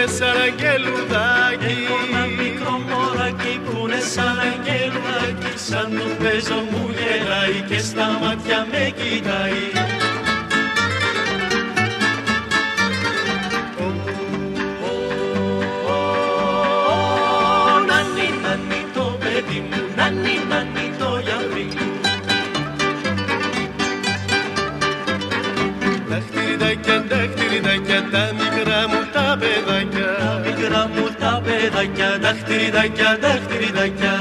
είναι σαν αγγελουδάκι Ένα μικρό μωράκι που είναι σαν αγγελουδάκι Σαν το παίζω μου γελάει και στα μάτια με κοιτάει. Νάνι, νάνι το παιδί μου, νάνι, νάνι το γιαουρί μου Δαχτυριδάκια, δαχτυριδάκια, τα μικρά μου τα παιδάκια. Μικρά μου τα παιδάκια, δαχτυριδάκια, δαχτυριδάκια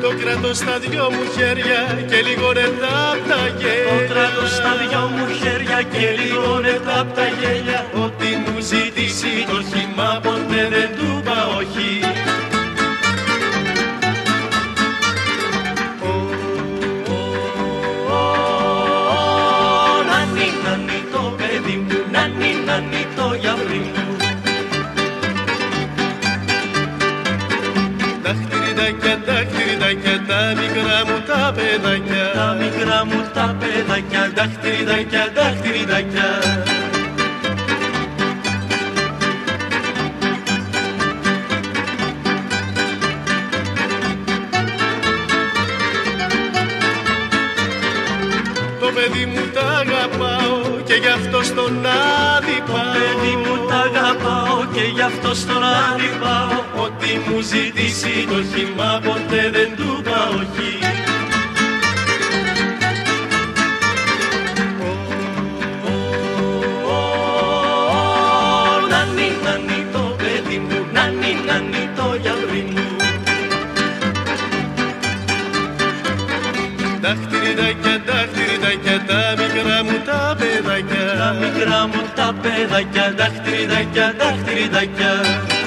Το κρατώ στα δυο μου χέρια και λίγο νετά απ' τα Το γέλια κράτω στα δυο μου χέρια και λίγο νετά απ' τα γέλια νάνι, νάνι το γιαουρί μου Δαχτυριδάκια, δαχτυριδάκια, τα μικρά μου τα παιδάκια. Τα μικρά μου τα παιδάκια, δαχτυριδάκια, δαχτυριδάκια Το παιδί μου τα αγαπάω και γι' αυτό στον άδει πάω Παιδί μου τα αγαπάω και γι' αυτό στον άδει πάω Ό,τι μου ζητήσει το χυμά ποτέ δεν του είπα όχι Νάνι, νάνι το παιδί μου, νάνι, νάνι το γιαουρί μου Δαχτυριδάκια, δαχτυριδάκια, τα μικρά μου τα Τα παιδάκια μικρά μου τα παιδάκια, δαχτυριδάκια, δαχτυριδάκια